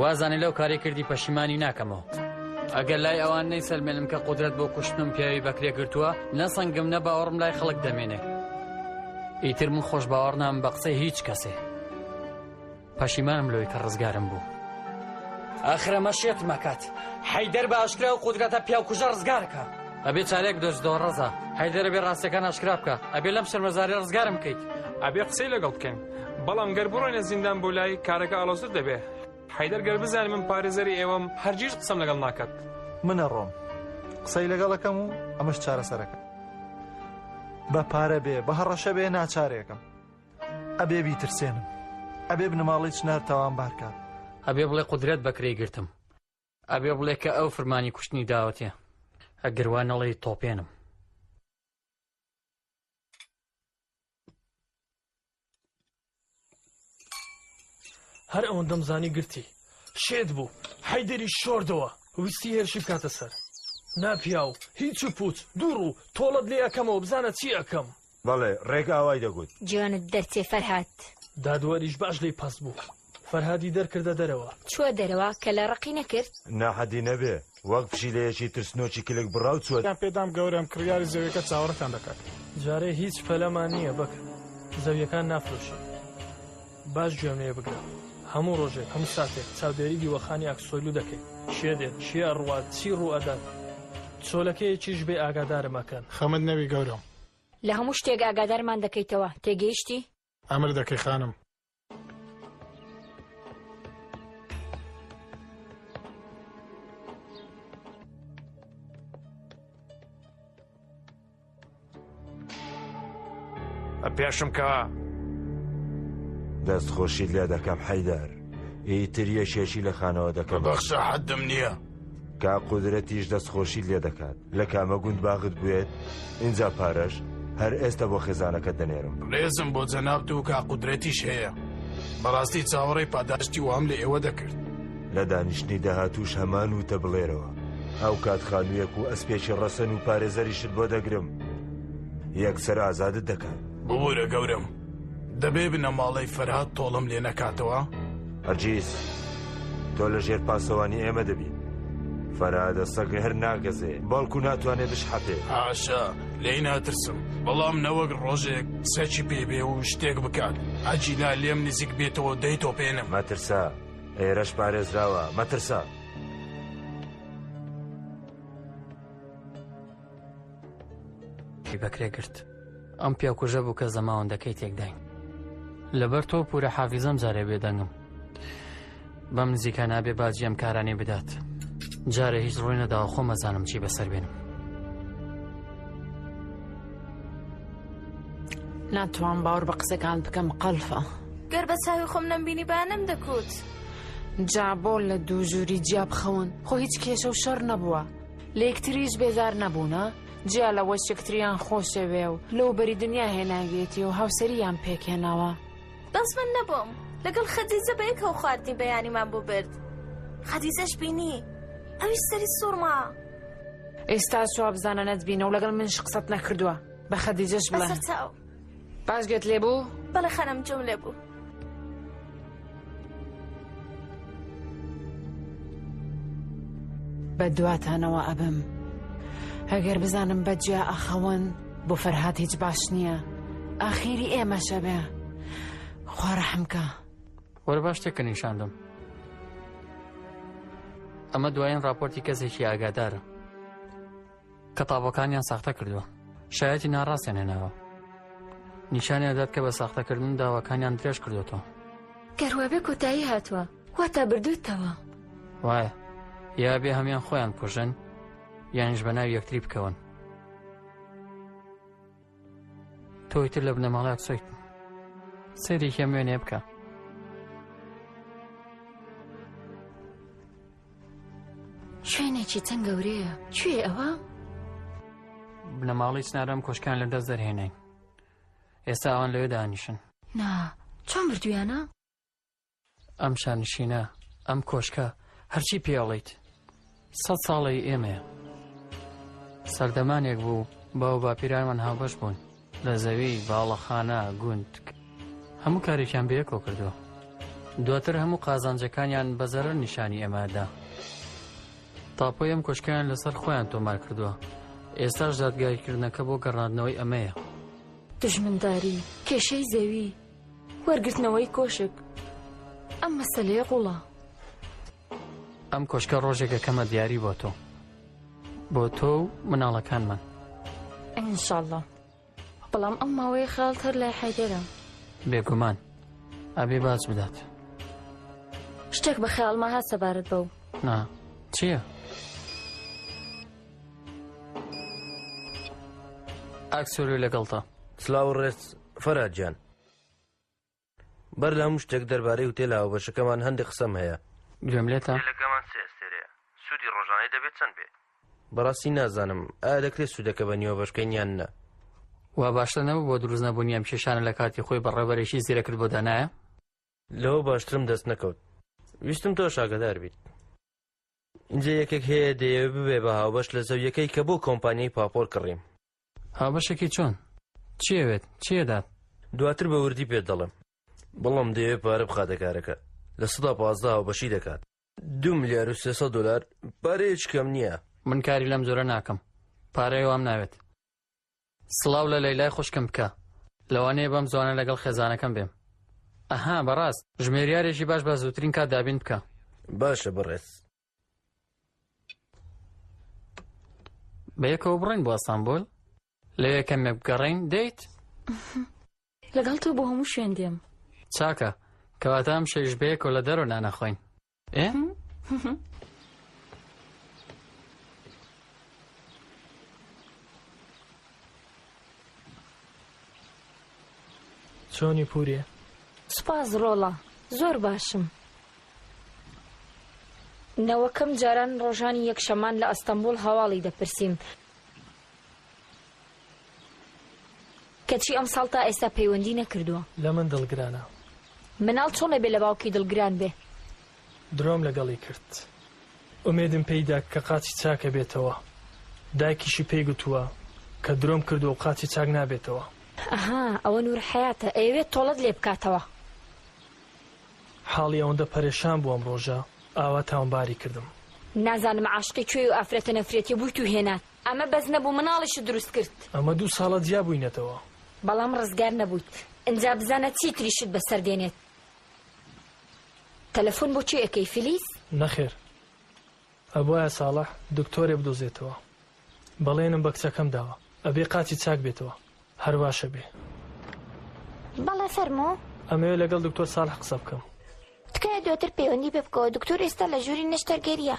وازانێ لەو کارەی کردی پەشیمانی ناکەمەوە. ئەگەر لای ئەوان نەیسەلمێنم کە قودرەت بۆ کوشتنم پیاوی بەکرێ گرتووە، نە سەنگم نە باوەڕم لای خەڵک دەمێنێ. ئیتر من خۆش باوەڕ نابم بە قسەی هیچ کەسێ. پەشیمانم لەوەی کە ڕزگارم بوو. ئاخر ئەمە شێتم ئەکات. حەیدەر بە ئاشکرا ئەو قودرەتە پیاوکوژە ڕزگار کا. ئەبێ چارەیەک بدۆزیتەوە ڕەزا. حەیدەر ئەبێ ڕاستیەکان ئاشکرا بکا. ئەبێ لەم شەرمەزاریە ڕزگارم بکەیت. ئەبێ قسەی لەگەڵ بکەین. بەڵام گەر بڕۆینە زیندان بۆ لای، کارەکە ئاڵۆزتر دەبێ. حەیدەر گەر بزانێ من پارێزەری ئێوەم، هەرگیز قسەم لەگەڵ ناکات. من ئەڕۆم. قسەی لەگەڵ ئەکەم و ئەمەش چارەسەرەکە. بە پارە بێ، بە هەڕەشە بێ ناچارێکم. ئەبێ بیترسێنم. ئەبێ بنەماڵەی چنار تاوانبار کات. ئەبێ بڵێ قودرەت بەکرێی گرتم. ئەبێ بڵێ کە ئەو فرمانی کوشتنی داوەتێ ئەگەر وا نەڵێی تۆپێنم هەر ئەوەندەم زانی گرتی شێت بوو حەیدەری شۆردەوە ویستی هێرشی بکاتە سەر ناپیاو هیچ و پوچ دوو ڕوو تۆڵەت لێ ئەەکەمەوە بزانە چی ئەەکەم بەڵێ ڕێک ئاوای دەگوت. جوانت دەرچێ فەرهاد. دادوەریش باش لێی پەست بوو. فەرهادی دەرکردە دەرەوە. چووە دەرەوە، کەلە ڕەقی نەکرد؟ نا حەدی نەبێ. وەک پشیلەیەکی ترسنۆکی کلک بڕاو چووە دەرەوە. پێ دام گەورەم، کڕیاری زەویەکە چاوەڕێتان دەکات. جارێ هیچ پەلەمان نییە بەک، زەویەکان نافرۆشین. باش گوێم لێ بگرە. هەموو ڕۆژێک، هەموو ساتێک چاودێری دیوەخانی ئاکسۆیلو دەکەین. کێ دێت، کێ ئەڕوات، چی ڕوو ئەدات. چۆلەکەیەکیش بێ ئاگادارم ئەکەن. خەمت نەبی گەورەم. لە هەموو شتێک ئاگادارمان دەکەیتەوە، تێگەیشتی؟ ئەمر دەکەی خانم. پێشم کەوە. دەست خۆشی لێ دەکەم حەیدار. ئیتر یەشێکی لە خانەوە دەکەم. بەخشە حەدم نییە. کا قودرەتیش دەست خۆشی لێ دەکات. لە کامە گوند باغت بوێت ئینجا پارەش هەر ئێستە بۆ خێزانەکەت دەنێرم ڕێزم بۆ جەنابت و کا قودرەتیش هەیە بەڕاستی چاوەڕێی پاداشتی وام لە ئێوە دەکرد لە دانیشتنی داهاتووش هەمان وتە بڵێرەوە ئەو کات خانوویەک و ئەسپێکی ڕەسەن و پارێزەریشت بۆ دەگرم یەکسەر ئازادت دەکەن ببوورە گەورەم دەبێ بنەماڵەی فەرهاد تۆڵەم لێ نەکاتەوە؟ هەرگیز، تۆ لە ژێر پاسەوانی ئێمە دەبیت. فەرهادە سەگ هەر ناگەزێ، بەڵکو ناتوانێ بشحەتێ. هاشا، لێی ناترسم، بەڵام نەوەک ڕۆژێک سەگی پێ بێ و شتێک بکات، ئەگینا لێم نزیک بێتەوە دەیتۆپێنم. مەترسە، ئێرەش پارێزراوە، مەترسە. ی بەکرێ گرت ئەم پیاکوژە بوو کە زەماوەندەکەی تێکداین لەبەر تۆ پورە حافیزەم جارێ بێدەنگم بەم نزیکە نابێ باجی ئەم کارانەی بدات جارێ هیچ ڕووی نەداوە خۆ مەزانم چی بەسەر بێنم ناتوان باوەڕ بە قسەکان بکەم قەلفە گەر بە چاوی خۆم نەمبینی بانم دەکوت جابۆ لە دوو ژووری جیا بخەون خۆ هیچ کێشە و شەڕ نەبووە لەیکتریش بێزار نەبوونە؟ جیا لەوەش یەکتریان خۆشەوێ و لەوبەری دنیا هێناویەتی و هاوسەرییان پێک هێناوە. بەس من نەبووم لەگەڵ خەدیجە بەیەکەوە خواردنی بەیانیمان بۆ برد خەدیجەش بینی ئەویش سەری سوڕما. ئێستاش وابزانە نەتبینە و لەگەڵ منش قسەت نەکردووە بە خەدیجەش بڵێ. باش گوێت لێ بوو؟ بەڵێ خانم جوم لێ بوو. بە دواتانەوە ئەبم ئەگەر بزانم بە جیا ئەخەون بۆ فەرهات هیچ باش نییە ئاخیری ئێمەشە بێ خۆڕەحمکە وەرە باش تێکە نیشاندم ئەمە دوایین راپۆرتی کەسێکی ئاگادارە کە تابۆکانیان ساختە کردووە شایەتی ناڕاستیان هێناوە نیشانی ئەدات کە بە ساختەکردن داواکانیان درێژ کردوێتەوە گەروابێ کۆتایی هاتووە وا تا بردوێتەوە وایە یا بێ هەمان خۆیان کوژن یانش بە ناو یەکتری بکەون تۆی تر لە بنەماڵە قسەیت سەیرێکی ئەم وێنێ بکە شوێنێکی چەند گەورەیە کوێ ئەوە؟ بنەماڵی سنارم کۆشکان لە دەست دەرهێنین ئێستا ئەوان لەوێ دانیشن نا چۆن بردویانە؟ ئەم شانشینە، ئەم کۆشکە، هەرچی پێ ئەڵێیت، سەد ساڵە ی ئێمەیە. سەردەمانێک بوو باوباپیرانمان هاوبەش بوون، لە زەوی، باڵەخانە، گوند، کەڕ، هەموو کارێکیان بەیەکەوە کردووە. دواتر هەموو قازانجەکانیان بە زەرەر نیشانی ئێمە ئەدا. تاپۆی ئەم کۆشکەیان لەسەر خۆیان تۆمار کردووە. ئێستاش دادگاییکردنەکە بۆ گەڕاندنەوەی ئەمەیە. دوژمنداری، کێشەی زەوی. وەرگرتنەوەی کۆشک ئەم مەسەلەیە قوڵە. ئەم کۆشکە ڕۆژێکە کەمە دیاری بۆ تۆ بۆ تۆ و مناڵەکانمان ئینشاءاللە بەڵام ئەم ماوەیە خەڵت هەر لای حیدەرە بێگومان ئەبێ باج بدات شتێک بە خەیاڵما هات سەبارەت بەو نا چییە؟ ئاکسۆری لەگەڵتە سلااو ڕێز فەرهاد گیان بەر لە هەموو شتێک دەربارەی هوتێل هاوبەشەکەمان هەندێک قسەم هەیە. گوێم لێتە. هوتێلەکەمان سێ ئەستێرەیە. سوودی ڕۆژانەی دەبێت چەند بێ؟ بەڕاستی نازانم ئایا دەکرێت سوودەکە بە نیوە بەشکەین یان نە. وا باشتر نەبوو بۆ دروست نەبوونی ئەم کێشانە لە کاتی خۆی بەڕێوبەرێکی زیرەکت بۆ دانایە؟ لەوە باشترم دەست نەکەوت. ویستم تۆش ئاگادار بیت. ئینجا یەکێک هەیە دەیەوێت ببێ بە هاوبەش لە زەوییەکەی کە بۆ کۆمپانیای پاپۆر کڕیم. هاوبەشەکەی چۆن؟ چی ئەوێت؟ چی ئەدات؟ دواتر بە وردی پێت دەڵێم. بەڵام دەیەوێت پارە بخاتە کارەکە. لە سەدا پازدە هاوبەشی دەکات. دوو ملیار و سێ سەد دۆلار پارەیەکی کەم نییە. من کاری لەم جۆرە ناکەم. پارەی وام ناوێت. سڵاو لە لەیلای خوشکم بکە. لەوانەیە بەم زووانە لەگەڵ خێزانەکەم بێم. ئەها، بەڕاست. ژمێریارێکی باش بە زووترین کات دابین بکە. باشە بەڕێز. بەیەکەوە بڕۆین بۆ ئەستانبول لەوێ کەمێک بگەڕین دەیت لەگەڵ تۆ بۆ هەموو شوێن دێم چاکە کەواتە ئەم شەویش بەیەکەوە لە دەرەوە نانەخۆین ئێ چۆنی پورێ سوپاس ڕۆڵە زۆر باشم نەوەکەم جاران ڕۆژانی یەکشەمان لە ئەستەمبوڵ هەواڵی دەپرسیم. کەچی ئەمساڵ تا ئێستا پەیوەندی نەکردووە. لە من دڵگرانە. مناڵ چۆن ئەبێ لە باوکی دڵگران بێ. درۆم لەگەڵی کرد. ئومێدم پێی دا کە قاچی چاک ئەبێتەوە. دایکیشی پێی گوتووە کە درۆم کردووە و قاچی چاک نابێتەوە. ئەها ئەوە نورحەیاتە ئەیەوێت تۆڵەت لێ بکاتەوە. حاڵی ئەوەندە پەرێشان بوو ئەم ڕۆژە ئاوا تاونباری کردم. نازانم عاشقی کوێی و ئافرەتە نەفرەتی بوویت و هێنات. ئەمە بەس نەبوو مناڵیشت دروست کرد. ئەمە دوو ساڵە جیا بووینەتەوە. بەڵام ڕزگار نەبوویت. ئنجا بزانە چی تریشت بەسەر دێنێت. تەلەفۆن بۆ کێ ئەکەی فیلیس؟ نەخێر. ئەبوایە ساڵح دکتۆرێ بدۆزێتەوە بەڵێنم بە کچەکەم داوە ئەبێ قاچی چاک بێتەوە هەرباشە بێ. بەڵێ فەرموو. ئەمەوێ لەگەڵ دکتۆر ساڵح قسە بکەم. تکایە دواتر پەیوەندی پێ بکەوە دکتۆر ئێستا لە ژووری نەشتەرگەریە.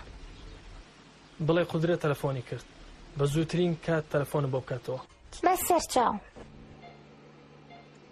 بڵێ قودرە تەلەفۆنی کرد بە زووترین کات تەلەفۆنم بۆ بکاتەوە. بە سەرچاو.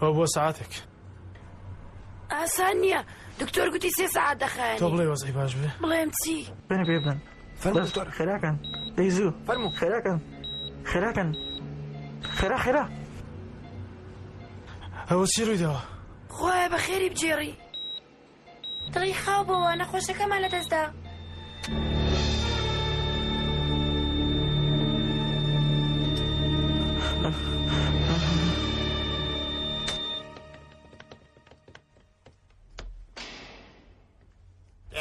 ئەوە بۆ سعاتێک ئاسان نییە دکتۆر گوتی سێ سعات دەخایێن تۆ بڵێ وەزعی باش بێ بڵێم چی بەنە پێ بدەن فەرموو بەس دکتۆر. خێراکەن دەی زوو فەرموو. خێراکەن خێراکەن خێرا خێرا ئەوە چی ڕووی داوە خوایە بە خێری بگێڕی دڵی خاو بۆوە نەخۆشەکەمان لەدەستدا.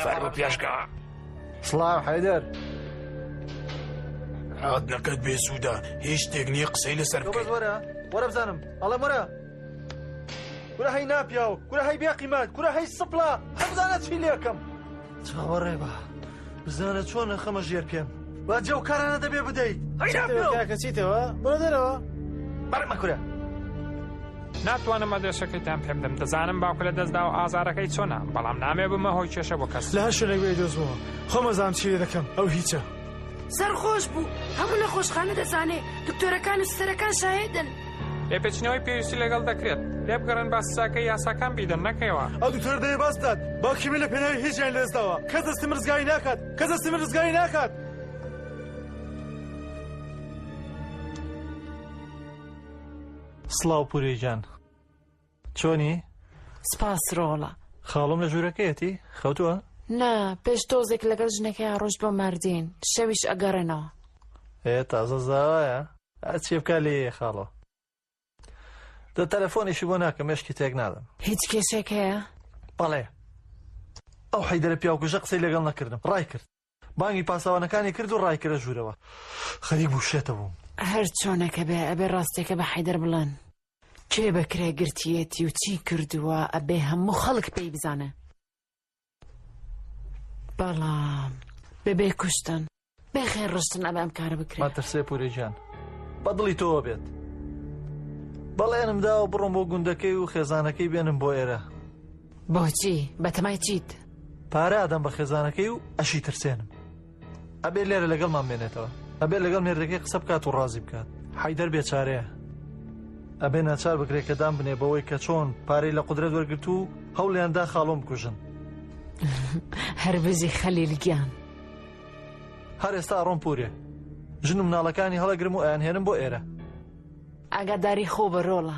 فەرموو پێشکە سڵاو حەیدەر هاتنەکەت بێ سوودە هیچ شتێک نییە قسەی لەسەر بکەین وەرە وەرە بزانم ئەڵێم وەرە کورە هەی ناپیاو کورە هەی بێ قیمەت کورە هەی سپڵە هەمزانە چی لێکم چاوەڕێ بە بزانە چۆن نەخەمە ژێر پێم با جەو کارانە دەبێ بدەیت کەچیتەوە بۆ دەرەوە بەرمە کورە ناتوانم ئەدرێشەکەیتان پێ بدەم دەزانم باوکە لە دەستدا و ئازارەکەی چۆنا بەڵام نامێ بمە هۆی کێشە بۆ کەس لە هەر شوێنێک بێ دۆزمەوە خۆمەزان چی لێ دەکەم ئەو هیچە سەرخۆش بوو هەموو نەخۆشخانە دەزانێ دکتۆرەکان و سەرەکان شاهێدن لێپێچینەوەی پێویستی لەگەڵ دەکرێت لێ بگەڕێن با سزاکەی یاساکان بیدەن نەک ئێوە ئەو دکتۆرە دەیە باس بکات با کیمی لە پێناوی هیچ یان لێزداوە کەس دەستی من ڕزگاری ناکات کەس دەستی من ڕزگاری ناکات سڵاو پورێ گیان چۆنی؟ سپاس ڕۆڵە. خاڵۆم لە ژوورەکەیەتی؟ خەوتووە؟ نا، پێش تۆزێک لەگەڵ ژنەکەی ئاڕۆشت بۆ ماردین، شەویش ئەگەڕێنەوە. ئێ تازە زاوایە؟ ئا چێ بکا لێ یێ خاڵۆ. دە تەلەفۆنیشی بۆ ناکەم مێشکی تێک نادەم. هیچ کێشەیەک هەیە؟ بەڵێ. ئەو حەیدەرە پیاوکوژە قسەی لەگەڵ نەکردم، ڕایکرد. بانگی پاسەوانەکانی کرد و ڕایکرە ژوورەوە. خەریک بوو شێتە بوو. هەر چۆنەکە بێ ئەبێ ڕاستیەکە بە حەیدەر بڵێن. کێ بە کرێ گرتیەتی و چی کردووە ئەبێ هەموو خەڵک پێی بزانێ. بەڵام بە بێ کوشتن بێ خێر ڕشتن ئەبێ ئەم کارە بکرێ. مەترسێ پورێ گیان. بە دڵی تۆوە بێت. بەڵێنم داوە بڕۆم بۆ گوندەکەی و خێزانەکەی بێنم بۆ ئێرە. بۆچی؟ بەتەمای چیت؟ پارە ئەدەم بە خێزانەکەی و ئەشیترسێنم. ئەبێ لێرە لەگەڵمان بێنێتەوە. ئەبێ لەگەڵ مێردەکەی قسە بکات و ڕازی بکات. حەیدەر بێچارەیە. ئەبێ ناچار بکرێت کە دان بنێ بەوەی کە چۆن پارەی لە قودرەت وەرگرت و هەوڵیان دا خاڵۆم بکوژن. هەر بژی خەلیل گیان. هەر ئێستا ئەڕۆم پورێ. ژن و مناڵەکانی هەڵەگرم و ئەیانهێنم بۆ ئێرە. ئاگاداری خۆ بە ڕۆڵە.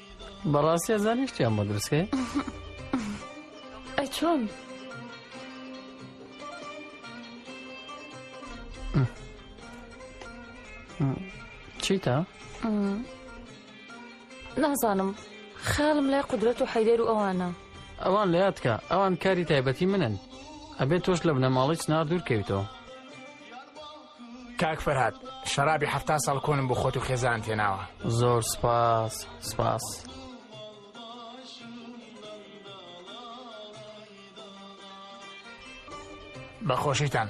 بەڕاستی ئەزانی شتیان بۆ درستکەی ئەچۆن چیتە؟ نازانم خاڵم لای قدرەت و حەیدەر و ئەوانە ئەوان لە یادکە ئەوان کاری تایبەتی منن ئەبێت تۆش لە بنەماڵی چنار دوور کەویتەوە کاک فەرهاد شەرابی حەفتا ساڵ کۆنم بۆ خۆت و خێزانت هێناوە. زۆر سوپاس سوپاس. بە خۆشیتان.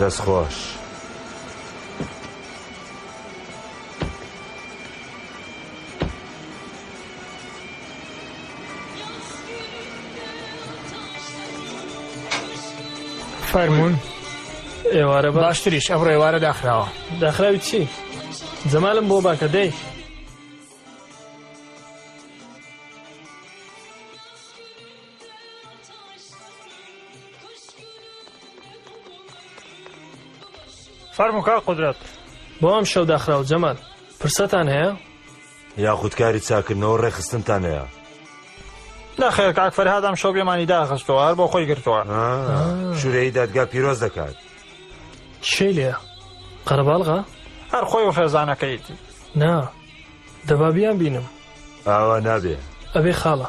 دەست خۆش. فەرمونون ئێوارە باشتریش ئەم ڕێوارە داخراوە داخراوی چی جەمالم بۆ باکە دەی فەرموو کاک قودرەت. بۆ ئەم شەو داخراو جەمال پرسەتان هەیە؟ یاخود کاری چاکردنەوە ڕێکخستنتان هەیە؟ نەخێر کاک فەرهاد ئەم شەو بێمانی داخستەوە هەر بۆ خۆی گرتووە آه، شورەی دادگا پیرۆز دەکات چی لێ قەرەباڵغا هەر خۆی و خێزانەکەیتی نا دەبابیان بینم ئاوا نابێ ئەبێ خاڵە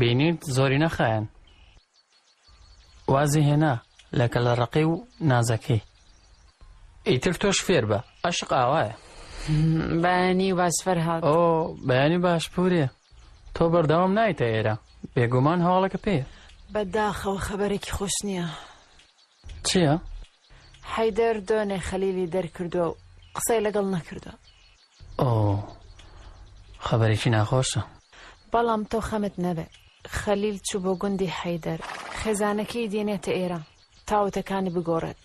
بینیت زۆری نەخایەن وازی هێنا لە کەلە ڕقی و نازەکەی ئیتر تۆش فێر بە ئەشق ئاوایە بەیانی باسفەر هاات ئۆ بەیانی باش پورێ تۆ بەردەوام نایتە ئێرە بێگومان هەواڵەکە پێ بەداخەوە خەبەرێکی خۆش نییە چییە؟ حەیدەر دۆنێ خەلیلی دەرکردووە و قسەی لەگەڵ نەکردووە. ئۆ خەبەرێکی ناخۆشە. بەڵام تۆ خەمت نەبێ. خەلیل چوو بۆ گوندی حەیدەر. خێزانەکەی دێنێتە ئێرە تا وتەکانی بگۆڕێت.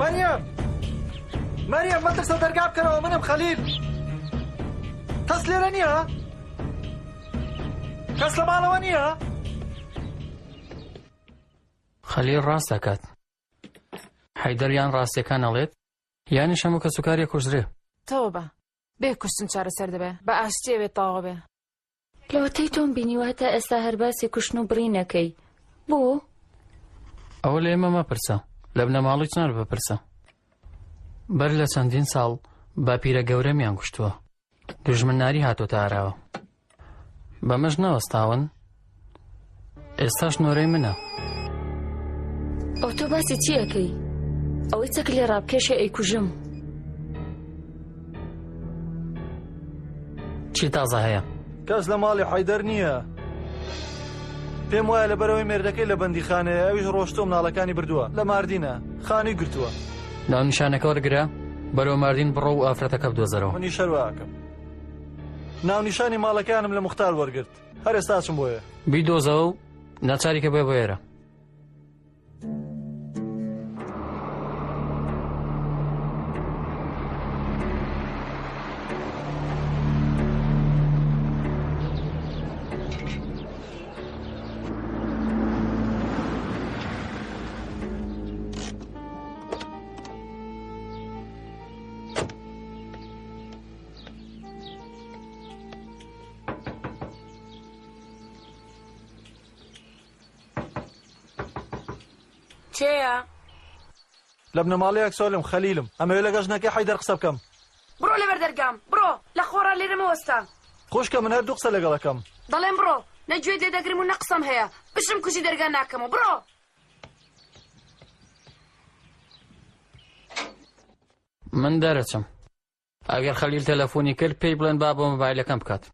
مەریەم مەریەم مەترسە دەرگا بکەرەوە منم خەلیل کەس لێرە نییە کەس لە ماڵەوە نییە خەلیل ڕاست دەکات حیدەریان ڕاستیەکان ئەڵێت یانی شەمە کە سوکارێک کوژرێ تەوە بە بێ کوشتن چارەسەر دەبێ بە ئاشتێوێت تاوە بێ لەوەتەی تۆم بینیوە تا ئێستا هەر باسی کوشتن و بڕینەکەی بۆ؟ ئەوە لە ئێمە مەپرسە لە بنەماڵی چنار بپرسە بەر لە چەندین ساڵ باپیرە گەورەمیان کوشتووە دژمناری هاتۆتە ئاراوە بەمەش نەوەستاون ئێستاش نۆرەی منە ئەو تۆ باسی چیەکەی ئەوەی چەک لێ ڕابکێشە ئەیکوژم چی تازە هەیە کەس لە ماڵی حیدەر نییە پێم وایە لە بەرەوەی مێردەکەی لە بەندی خانەیە ئەویش ڕۆشتۆم ناڵەکانی بردووە لە ماردینە خانی گرتووە ناونیشانەکە وەرگرە بەرەوە ماردین بڕۆ و ئافرەتەکە بدۆزەرەوە منی شەرواکەم ناونیشانی ماڵەکانم لە مختار وەرگرت هەر ئێستا ئەچم بۆ ئێرە. بیدۆزەوە و ناچاری کە بێ بۆ ئێرە. کێیە؟ لە بنەماڵەیەک سۆلم خەلیلم. ئەمەوێ لەگەڵ ژنەکەی حەیدەر قسە بکەم. بڕۆ لەبەر دەرگام، بڕۆ! لە خۆڕا لێرە مەوەستە. خوشکە من هەردوو قسە لەگەڵ ئەکەم. دەڵێم بڕۆ، نە گوێت لێ دەگرم و نە قسەم هەیە. بژم کوژی دەرگا ناکەمەوە. بڕۆ! من دەرەچم. ئەگەر خەلیل تەلەفونی کرد پێی بڵێن با بۆ مۆبایلەکەم بکات.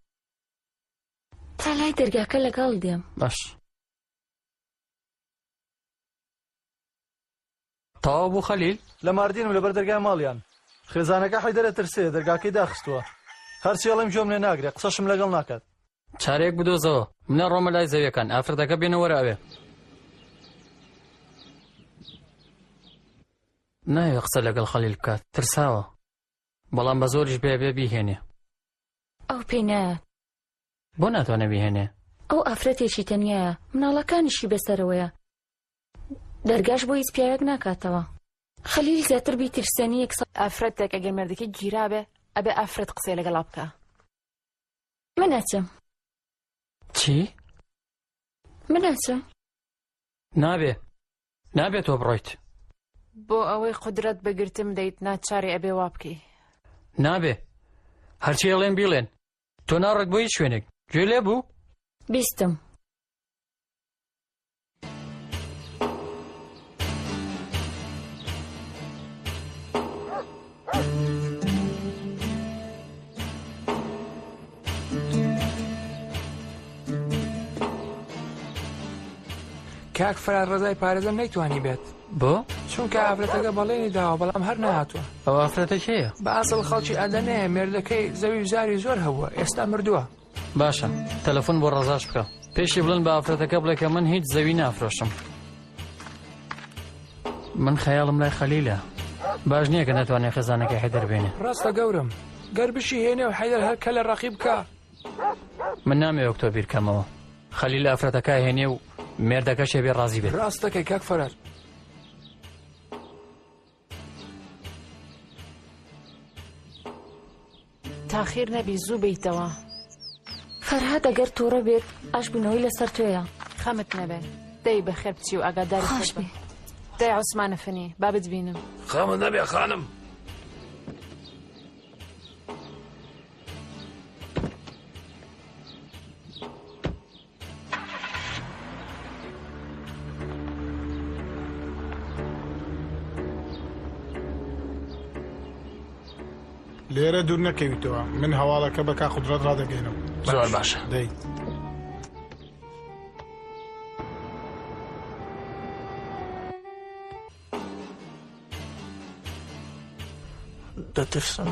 تا لای دەرگاکە لەگەڵ دێم. باش. تەواو بوو خەلیل؟ لە ماردینم لەبەر دەرگای ماڵیان. خێزانەکە حەیدەرە ترسێ دەرگاکەی داخستووە. هەرچی ئەڵێم گوێم لێ ناگرێ، قسەشم لەگەڵ ناکات. چارەیەک بدۆزەوە من ئەڕۆمە لای زەویەکان ئافرەتەکە بێنە وەرە ئەوێ. نایەوێ قسە لەگەڵ خەلیل بکات ترساوە بەڵام بە زۆریش بێ بێ بیهێنێ ئەو پێ نایات بۆ ناتوانە بیهێنێ ئەو ئافرەتێکی تەنیایە مناڵەکانیشی بەسەرەوەیە دەرگاش بۆ هیچ پیاوێک ناکاتەوە خەلیل زیاتر بیترسێنی یەک ئافرەتێک ئەگەر مردەکە گیرابێ ئەبێ ئافرەت قسەی لەگەڵا بکە من ئەچم. چی؟ من ئەچم. نابێ نابێ تۆ بڕۆیت. بۆ ئەوەی قودرەت بە گرتن بدەیت ناچاری ئەبێ وا بکەی. نابێ هەرچی ئەڵێن بیڵێن تۆ ناڕەک بۆ هیچ شوێنێک گوێ لێ بوو؟ بیستم. کاک فرار ڕزای پارێزم نەیتوانی بێت بۆ چونکە ئافرەتەکە بەڵێنی داوە بەڵام هەر نهاتوە ئەو ئافرەتەکەیە بە ئاسڵ خەڵکی ئەدەنێ مێردەکەی زەوی زاری زۆر هەبووە ئێستا مردووە باشە تەلەفون بۆ ڕەزاش بکە پێشی بڵن بە ئافرەتەکە بڵێ کە من هیچ زەوی نافرۆشم من خەیاڵم لای خەلیلە باش نییە کە ناتوانێت خێزانەکە حەدەر بێنێ ڕاستە گەورم گەر بشی هێنێ و حەدەر هەر کە لە ڕەقی بکە من نامێ وەکتۆ بیرکەمەوە خەلی لە ئافرەتەکە هێنێ و مێردەکە شێبێ ڕازی بێت ڕاستەکەی کاک فەرار تاخیر نەبی زوو بیتەوە فەرهاد ئەگەر تووڕە بێت ئاشبوونەوەی لەسەر توێە خەمت نەبێ دەی بەخێر بچی و ئەگادار خۆش بێ دای عوسمانە فنی با بتبینم خەمە نەبێ خانم لێرە دوور نەکەویتەوە من هەواڵەکە بە کا قدرەت ڕادەگەێنم زۆر باشە دەی دەترسم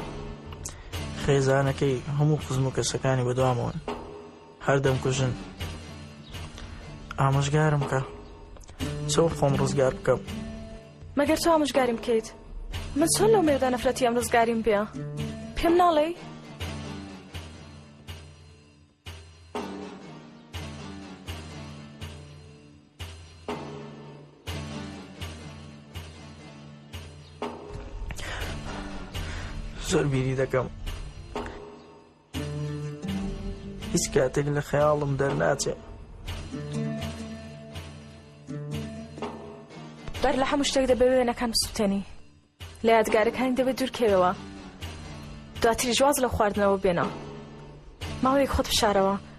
خێزانەکەی هەموو خزم و کەسەکانی بەدوامەوەن هەر دەمکوژن ئامۆژگارم کە چۆن خۆم ڕزگار بکەم مەگەر چۆ ئامژگاریم بکەیت من چۆن لەو مێردە نەفرەتی ئەم ڕزگاریم بێ پێم ناڵێ زۆر بیری دەکەم هیچ کاتێک لە خەیاڵم دەرناچێ. بەر لە هەموو شتێک دەبێ وێنەکان بسووتێنی لە یادگارەکانی دەبێت دوورکەوێەوە دواتری جواز لە خواردنەوە بێنەوە ماوەیەک خۆت بشارەوە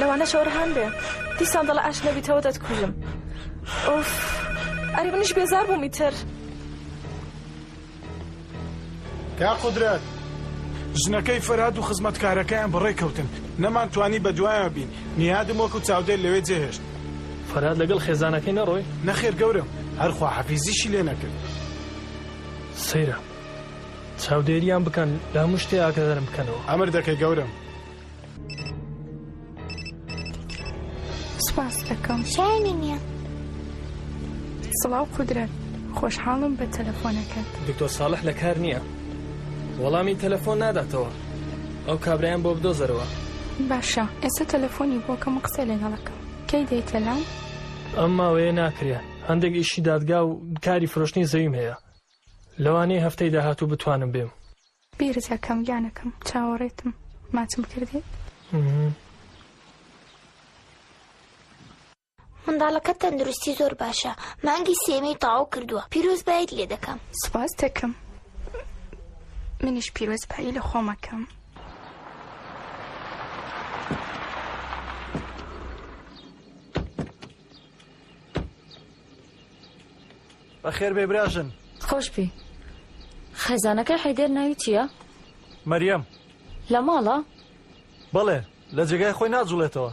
لەوانە شەوەرهان بێ دیسان دەڵە ئاش نەبیتەوە دەتکوژم ئۆف ئەری منیش بێزار بووم ئیتر کا قدرەت ژنەکەی فەرهاد و خزمەتکارەکەیان بەڕێ کەوتن نەمان توانی بە دوایە بین نیادم وەکو چاودێر لەوێ جێهێشت فەرهاد لەگەڵ خێزانەکەی نەڕۆی نەخێر گەورم هەرخوا حەفیزیشی لێ نەکرد سەیرە چاودێریان بکەن لە هەموو شتێ ئاگادارم بکەنەوە ئەمر دەکەی گەورم سپاست دەکەم شایانی نییە سڵاو قودرەت خۆشحاڵم بە تەلەفۆنەکەت دکتۆر ساڵح لە کار نییە وەڵامی تەلەفۆن ناداتەوە ئەو کابرایان بۆ بدۆزەرەوە باشە ئێستا تەلەفۆنی بۆکەم و قسە لەگەڵەکە کەی دێتە لام ئەم ماوەیە ناکرێ هەندێک ئیشی دادگا و کاری فرۆشتنی زەویم هەیە لەوانەیە هەفتەی داهاتوو بتوانم بێم بیرت ئەکەم گیانەکەم چاوەڕێتم ماچم کردی. منداڵەکەت تەندروستی زۆر باشە مانگی سێمی تاو کردووە پیرۆز بایت لێ دەکەم سپاس دەکەم منیش پیرۆز پایی لە خۆمەکەم. بەخێر بێ براژن خۆش بی خێزانەکە حیدێر ناوی چییە؟ مەریەم لە ماڵە؟ بەڵێ لە جێگای خۆی ناجوڵێتەوە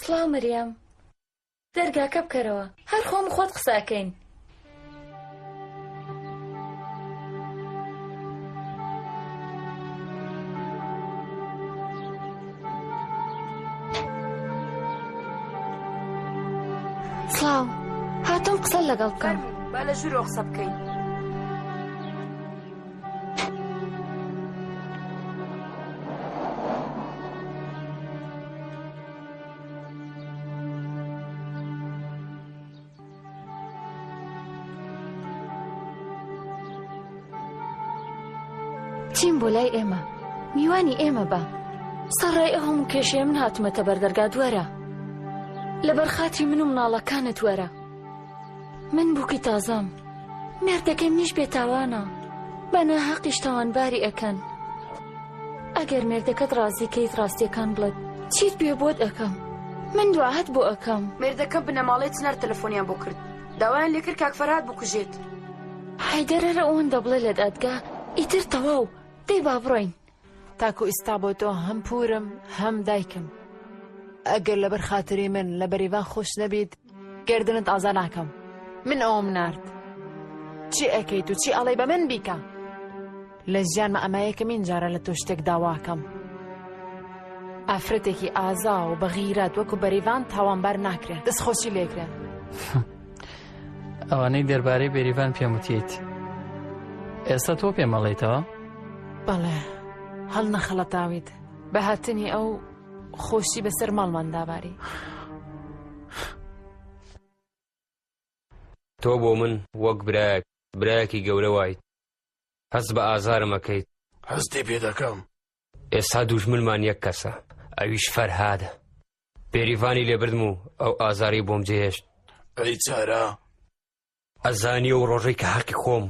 سڵاو مریەم دەرگاکە بکەرەوە هەر خۆم خۆت قسە ئەکەین. سڵاو هاتم قسە لەگەڵ بکەم با لە ژورۆ قسە بکەین. چیم بۆ لای ئێمە میوانی ئێمە بە سەڕای ئەوم کێشێ من هاتمەتە بەردەرگا دووەرە لەبەر خاتری من و مناڵەکانت وەرە من بووکی تازەم مێردەکەی منیش بێتاوانە بە ناهەقیش تاوانباری ئەکەن ئەگەر مێردەکەت ڕازی کەیت ڕاستیەکان بڵێت چیت پێ بۆت ئەەکەم من دوعاهت بۆ ئەەکەم مێردەکە بنەماڵەی چنار تەلەفۆنیان بۆ کرد داوایان لێکرد کاک فەرهاد بکوژێت حیدەرەرە ئەوەن دەبڵێ لە دادگا ئیتر تەواو دەی با بڕۆین تاکو ئیستا بۆ تۆ هەم پورم هەم دایکم ئەگەر لەبەر خاتری من لە بەریڤان خۆش نەبیت گەردنت ئازا ناکەم من ئەوم نارد چی ئەکەیت و چی ئەڵێی بە من بیکە لە ژیانمە ئەمە یەکەمین جارە لە تۆ شتێک داواکەم ئافرەتێکی ئازا و بە غیرەت وەکو بەریڤان تاوانبار ناکرێ دەست خۆشی لێکرێ. ئەوانەی دەربارەی بێریڤان پێموتیت ئێستا تۆ پێمەڵێیتەوە؟ بەڵێ هەڵ نەخەڵەتاویت بە هاتنی ئەو خۆشی بەسەر ماڵمان داباری. تۆ بۆ من وەک برایەک برایەکی گەورە وایت هەست بە ئازارمەکەیت هەستی پێ دەکەم ئێستا دوژمنمان یەک کەسە ئەویش فەرهادە بێریڤانی لێبردم و ئەو ئازاری بۆم جێهێشت ئەی چارە ئەزانی و ڕۆژەی کە حەقی خۆم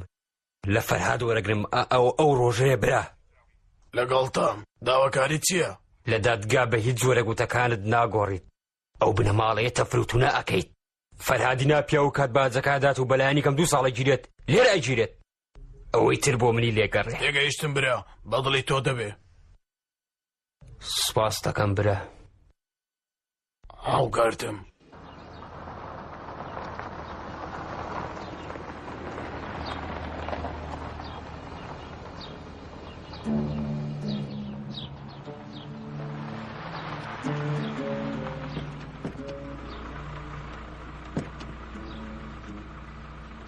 لە فەرهاد وەرەگرم ئەو ئەو ڕۆژەیە برا لەگەڵتام داواکاری چییە؟ لە دادگا بە هیچ جۆرە گوتەکانت ناگۆڕیت ئەو بنەماڵەیە تەفروتونە ئەەکەیت فەرهادی ناپیا و کات باجەکە دات و بەلایانی کەم دوو ساڵە گیرێت لێرە ئەگیرێت ئەوەی تر بۆ منی لێگەڕێ. تێگەیشتم برا، بە دڵی تۆ دەبێ. سپاستەکەم برا. هاوکارتم.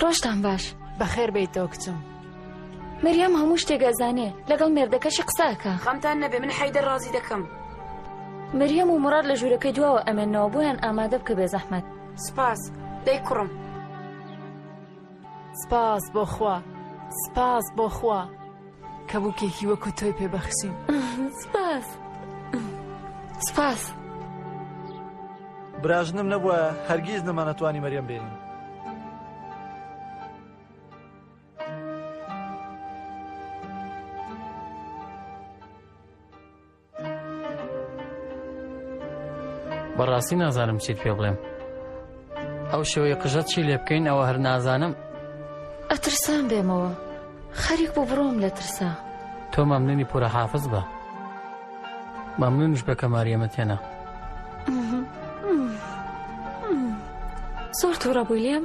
ڕۆژتان باش بەخێر بیتەوە کچم مریەم هەموو شتێک ئەزانێ لەگەڵ مێردەکەشی قساکە خەمتان نەبێ من حیدە ڕازی دەکەم مریەم و مڕاد لە ژوورەکەی دواوە ئەمێنەوە بۆیان ئامادە بکە بێ زەحمەت سپاس دەی کوڕم سپاس بۆخوا سپاس بۆخوا. کەبووکێکی وەکو تۆی پێ بەخشیم سپاس سپاس براژنم نەبووە هەرگیز نەمانەتوانی مەریەم بێنین بەڕاستی نازانم چیت پێ بڵێم ئەو شێوەی قژەت چی لێ بکەین ئەوە هەر نازانم ئەترسان بێمەوە خەریک بۆ بڕۆم لە ترسا تۆ مەمنونی پورە حافز بە مەمنونش بە کەماریەمە تێنا زۆر تووڕە بووی لێم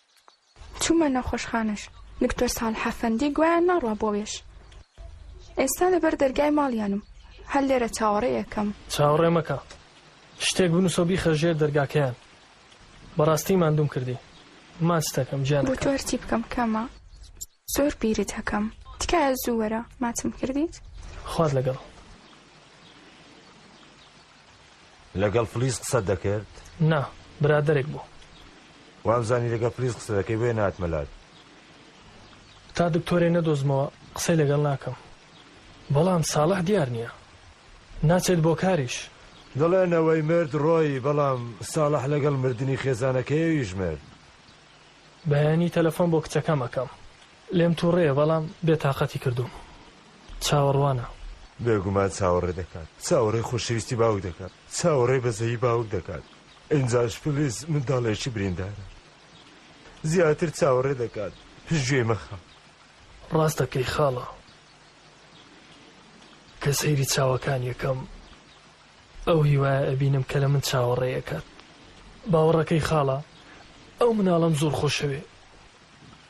چوومە نەخۆشخانەش دکتۆر ساڵح ئەفەندی گوایان ناڕوا بۆ وێش. ئێستا لەبەر دەرگای ماڵیانم هەر لێرە چاوەڕێی ئەکەم. چاوەڕێ مەکە شتێک بنووسە و بیخە ژێر دەرگاکەیان. بەڕاستی ماندووم کردی. ماچت ئەکەم گیانەکەم. بۆ تۆ هەرچی بکەم کەمە. زۆر بیرت ئەکەم. تکایە زوو وەرە ماچم کردیت. خوات لەگەڵ. لەگەڵ فلیس قسەت دەکرد؟ نا، برادەرێک بوو. وامزانی لەگەڵ فلیس قسە دەکەی بۆیە نەهاتمە لات. تا دکتۆرێ نەدۆزمەوە قسەی لەگەڵ ناکەم. بەڵام ساڵح دیار نییە. ناچێت بۆ کاریش. دەڵێن ئەوەی مرد ڕۆیی، بەڵام ساڵح لەگەڵ مردنی خێزانەکەیەویش مرد. بەیانی تەلەفۆن بۆ کچەکەم ئەکەم. لێم توڕەیە بەڵام بێ تاقەتی کردووم چاوەڕوانە. بێگومان چاوەڕێ دەکات چاوەڕێی خۆشەویستی باوک دەکات چاوەڕێی بەزەیی باوک دەکات ئینجاش پلیس منداڵێکی بریندارە زیاتر چاوەڕێ دەکات پشت گوێی مەخە. ڕاست دەکەی خاڵە کە سەیری چاوەکانی ئەکەم ئەو هیوایە ئەبینم کە لە من چاوەڕێ ئەکات باوەڕەکەی خاڵە ئەو مناڵەم زۆر خۆشەوێ.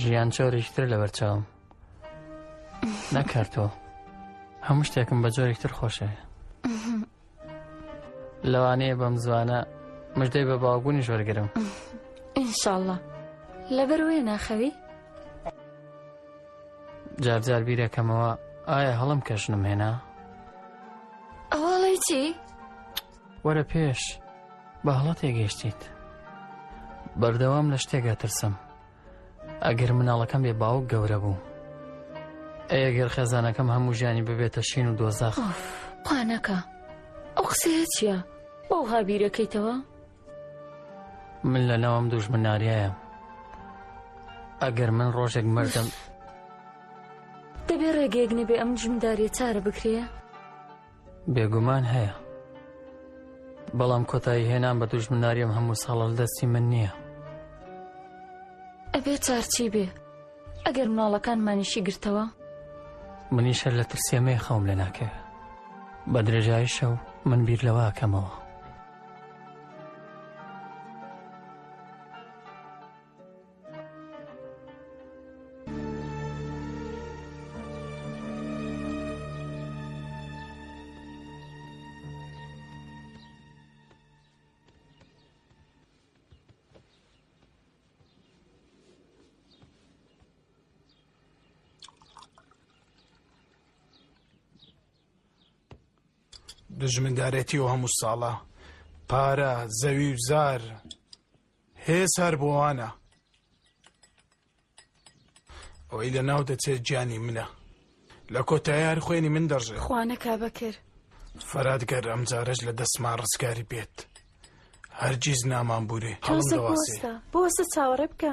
ژیان جۆرێکی تر لەبەر چاوم نەکردەوە هەموو شتێکم بە جۆرێک تر خۆشەوێ لەوانەیە بەم زوانە مژدەی بە باوبوونی ژۆرگرم ئینشاءله لەبەر وێ ناخەوی جارجار بیرەکەمەوە ئایا هەڵم کەشنم هێنا ئەوڵی چی؟ وەرە پێش بە هەڵە تێگەیشتیت بەردەوام لە شتێکە ترسم ئەگەر مناڵەکەم بێ باوک گەورە بوو ئەگەر خێزانەکەم هەموو ژیانی ببێتە شین و دۆزاخ قانەکە ئەو قسەیە چییە بەو هابیرەکەیتەوە من لە ناوم دوژمنناریایە ئەگەر من ڕۆژێک مردم دەبێ ڕێگەیەک نەبێ ئەم جمدارێ چارە بکرێ بێگومان هەیە بەڵام کۆتایی هێنان بە دوژمناریم هەموو ساڵە دەستی من نییە ئەبێ چارچی بێ ئەگەر مناڵەکانمانیشی گرتەوە منیش هەر لە ترسێمەی خەوم لێ ناکەوێ بە درێژایی شەو من بیر لەواکەمەوە دژمندارێتی و هەموو ساڵە پارە زەوی و زار هێز هەر بۆ وانە. ئەوەی لە ناو دەچێت گیانی منە. لە کۆتایی هەر خوێنی من دەڕژێت. خوا نەکا بەکر. فەرات گەر ئەم جارەش لە دەستمان ڕزگاری بێت. هەرگیز نامانبورێ. هەڵم تۆزێک دەواسێ. بۆستە. بۆستە چاوەڕێ بکە.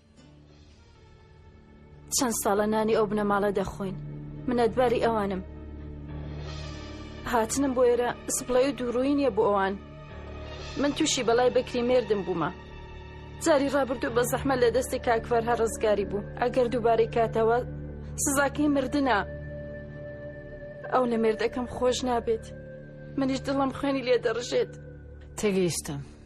چەند ساڵە نانی ئەو بنەماڵە دەخۆین منەتباری ئەوانم هاتنم بۆ ئێرە سپڵی و دووروی نییە بۆ ئەوان من تووشی بەڵای بکری مردم بوومە جاری ڕابردوو بە زەحمە لە دەستی کاکفەر هە ڕزگاری بوو ئەگەر دووبارەی کاتەوە سزاکەی مردە ئەو لە مێردەکەم خۆش نابێت منیش دڵم خوێنی لێ دەڕژێت تێگەیشتم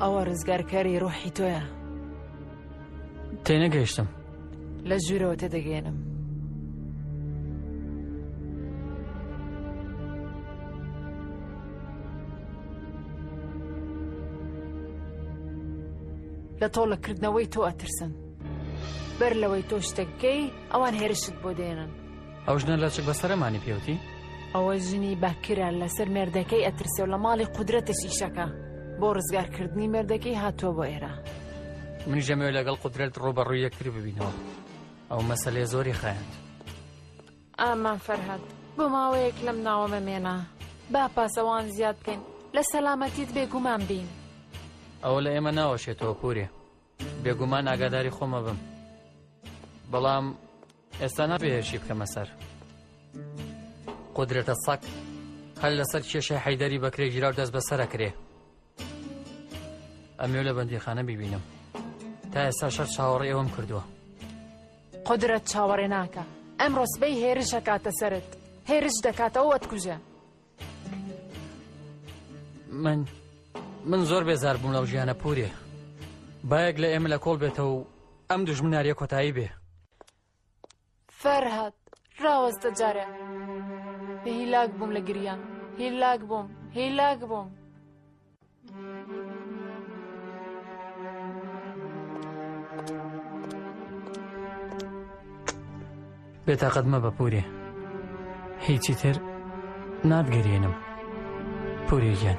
ئەوە ڕزگارکاری ڕۆحی تۆیە تێنەگەیشتم لە ژوورەوە تێدەگەێنم لە تۆڵەکردنەوەی تۆ ئەترسن بەر لەوەی تۆ شتەکەی ئەوان هێرشت بۆ دێنن ئەو ژنە لەچک بەسەرەمانی پێوتی؟ ئەوە ژنی بەکرە لەسەر مێردەکەی ئەترسێ و لە ماڵی قودرەتە شیشەکە بۆ ڕزگارکردنی مێردەکەی هاتووە بۆ ئێرە منی ژەمێ لەگەڵ قودرەت ڕوبەڕووی یەکتری ببینەوە ئەو مەسلێ زۆری خایەن ئامان فەرهاد بۆ ماوەیەک لەم ناوە مەمێنە با پاسەوان زیاد بکەین لە سەلامەتیت بێگومان بین ئەوە لە ئێمە ناوەشێتەوە پورێ بێگومان ئاگاداری خۆمە بم بەڵام ئێستا نابێ هێرشی بکەمە سەر قدرێتە سەک هەر لەسەر کێشەی حەیدەری بەکرێ گیراو دەست بەسرە کرێ ئەمێ لە بەندیخانە ببینم تا ئێستا شەر چاوەڕێ ئێوەم کردووە قدرەت چاوەڕێ ناکە ئەمڕۆ سبەی هێرشەکاتە سرت هێرش دەکاتەوە وەتکوژە من من زۆر بێزار بووم لەو ژیانە پورێ بایەک لە ئێمە لە کۆڵ بێتەوە و ئەم دژمناریە کۆتایی بێ فەرهاد ڕاوەستە جارێ هیلاک بووم لە گریان هیلاک بووم هیلاک بووم بێتاقەت مەبە پورێ هیچی تر ناتگەرێنم پورێ گیان.